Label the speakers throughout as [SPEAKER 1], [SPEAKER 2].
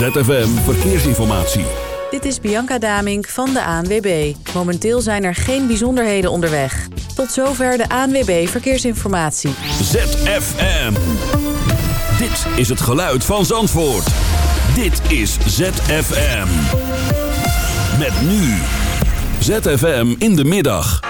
[SPEAKER 1] ZFM Verkeersinformatie.
[SPEAKER 2] Dit is Bianca Damink van de ANWB. Momenteel zijn er geen bijzonderheden onderweg. Tot zover de ANWB Verkeersinformatie.
[SPEAKER 1] ZFM. Dit is het geluid van Zandvoort. Dit is ZFM. Met nu. ZFM in de middag.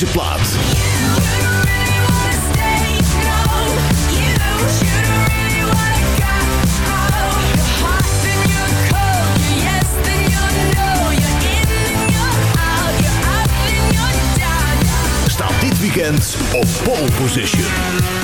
[SPEAKER 3] Deze staat dit weekend op pole position.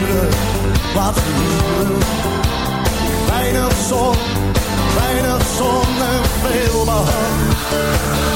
[SPEAKER 4] liefde, wat liefde. Weinig zon, weinig zon en veel behang.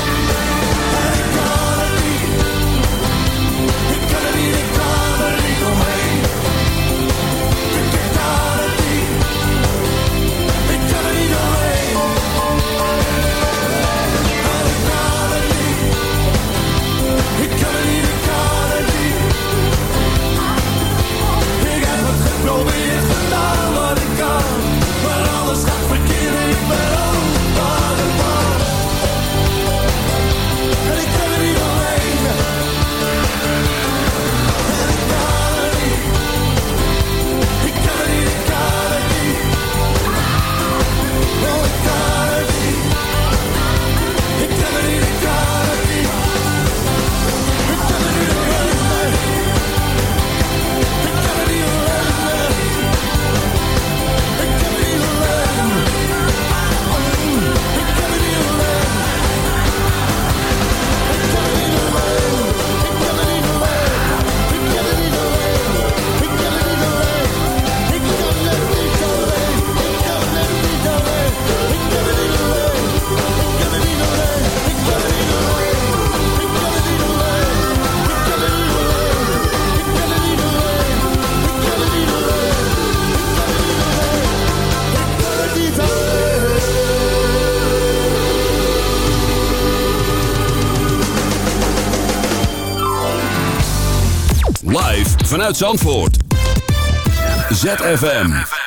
[SPEAKER 5] Zandvoort. ZFM.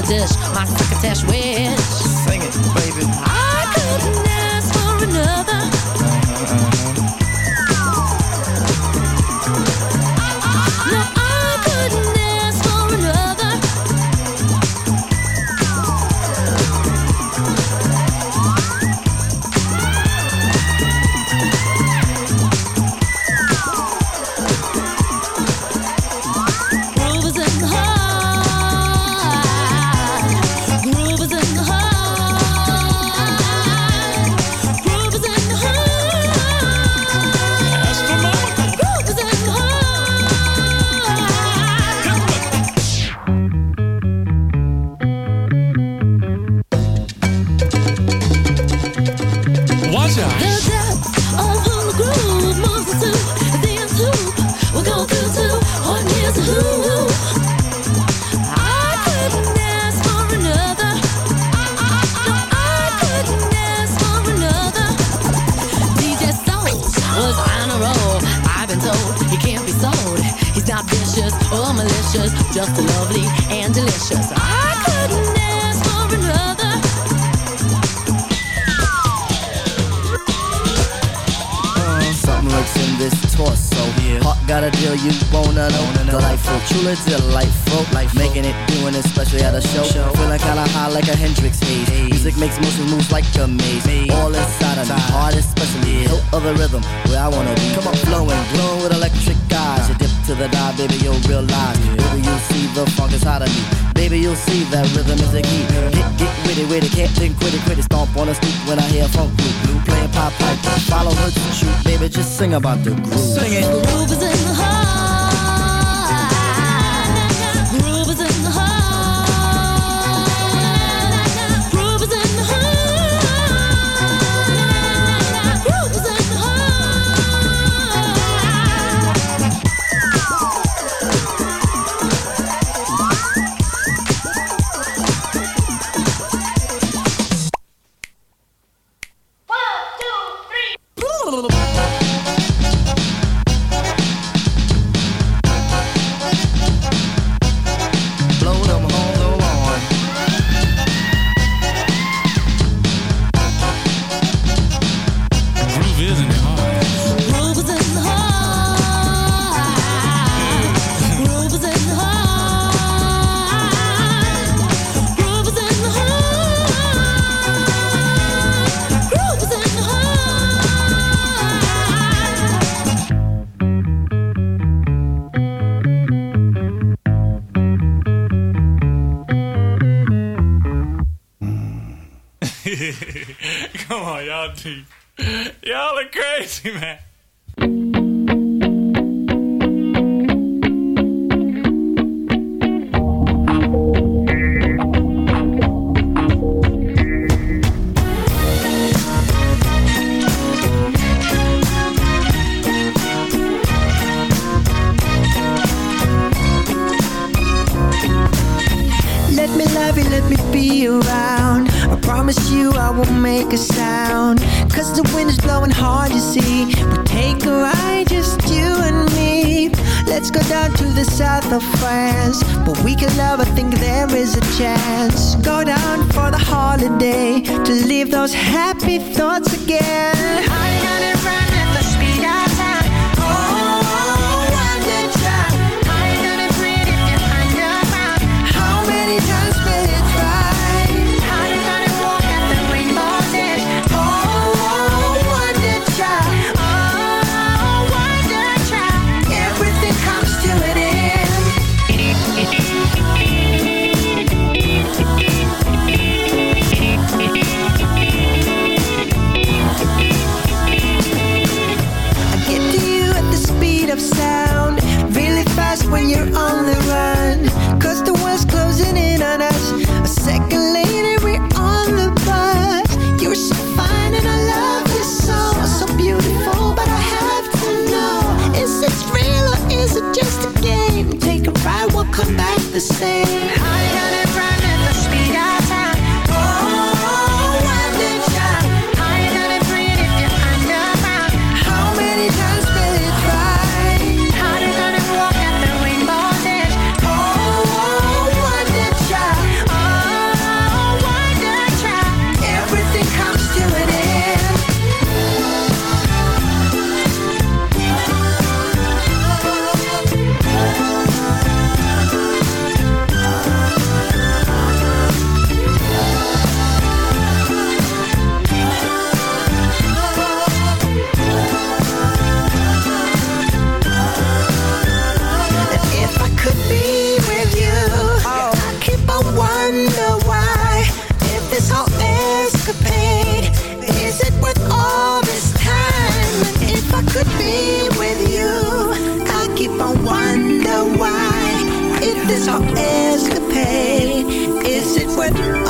[SPEAKER 3] melodies my quick attached wish.
[SPEAKER 6] Sing.
[SPEAKER 3] just
[SPEAKER 7] sing about the groove. Sing it.
[SPEAKER 3] The groove is in
[SPEAKER 8] chance Go down for the holiday To leave those happy thoughts again. I got it right. The same. Is the pain, is it worth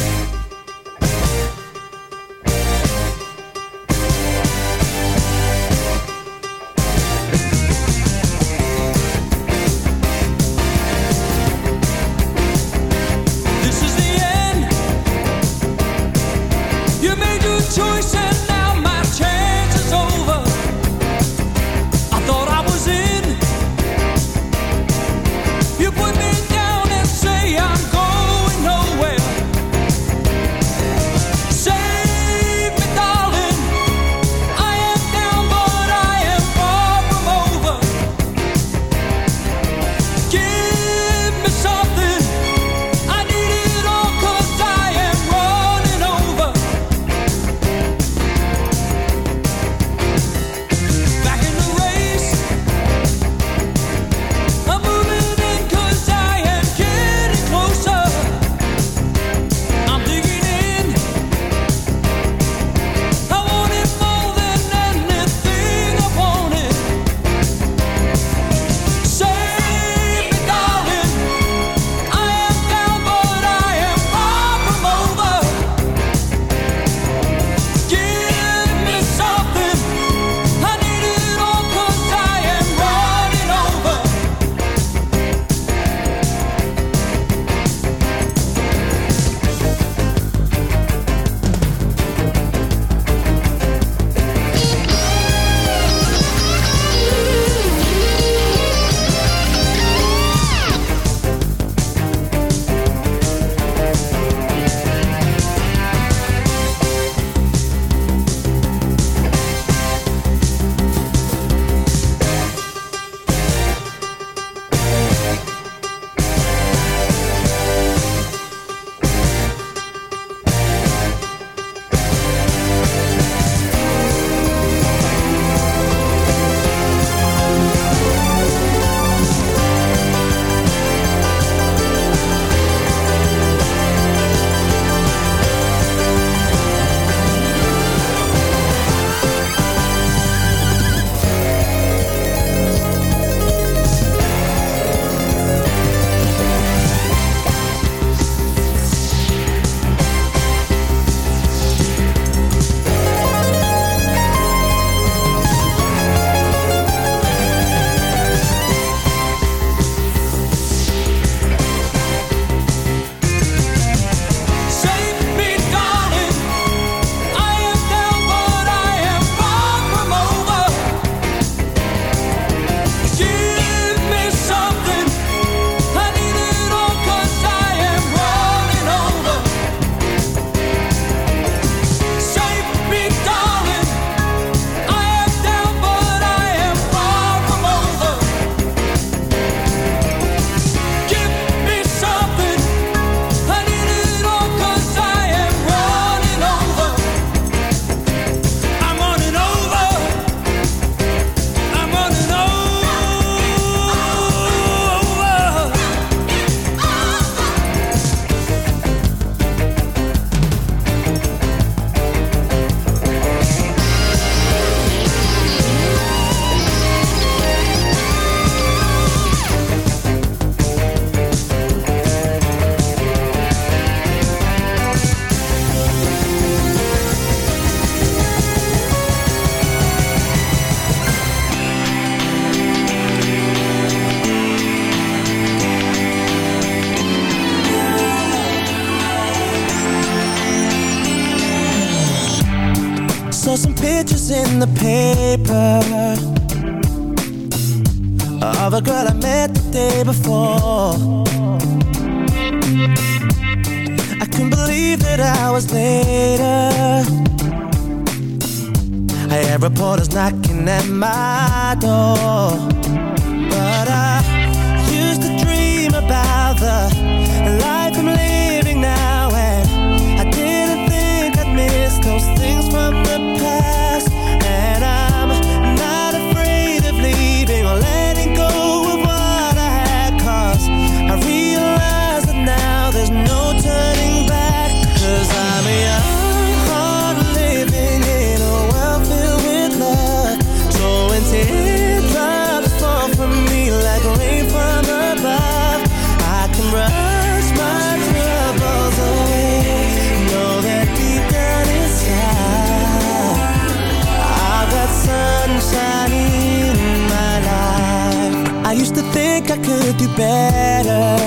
[SPEAKER 9] better.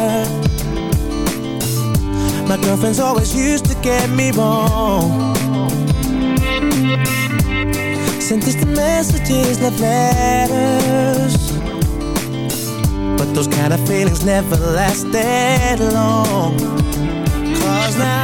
[SPEAKER 9] My girlfriend's always used to get me wrong. Sent us the messages, love letters. But those kind of feelings never last that long. Cause now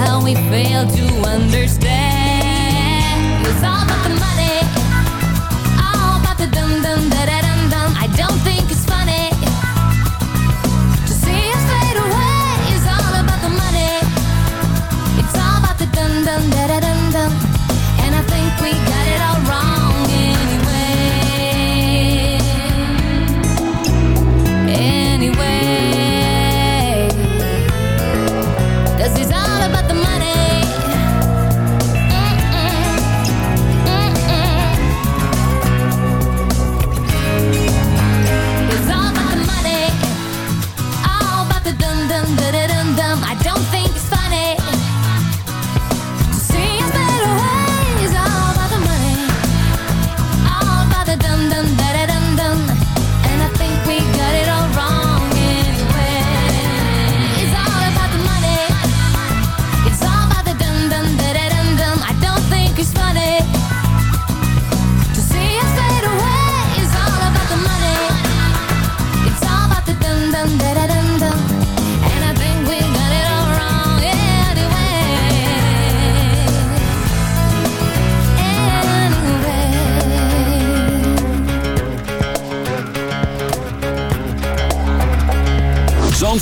[SPEAKER 3] how we fail to understand. It's all about the money.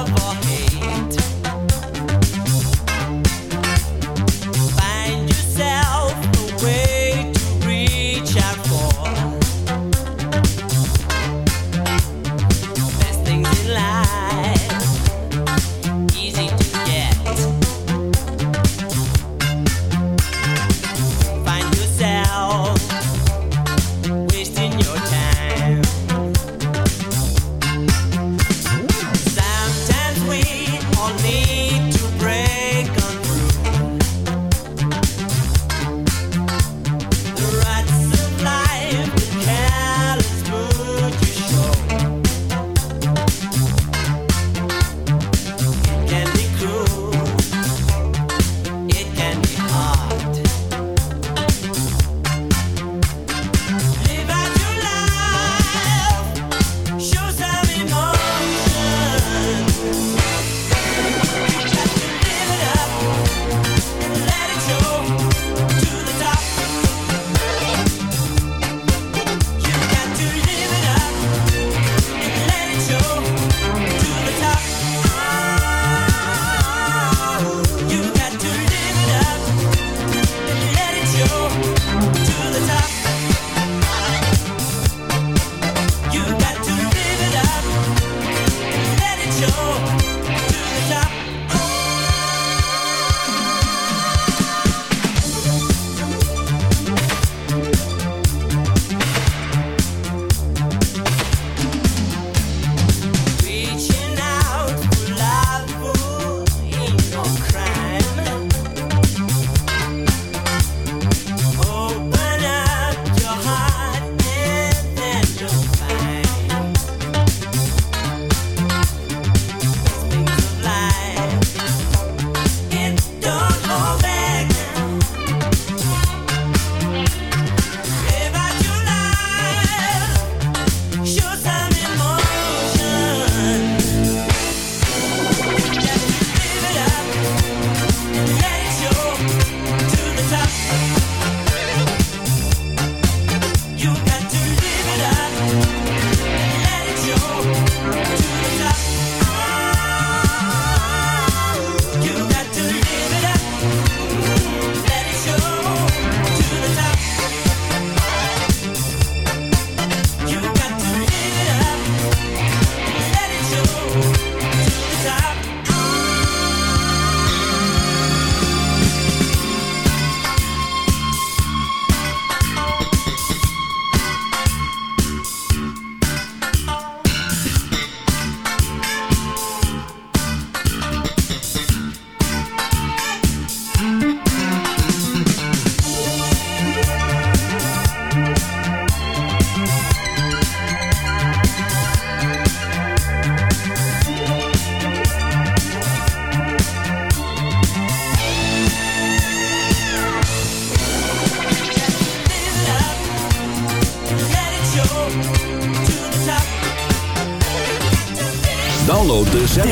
[SPEAKER 5] love.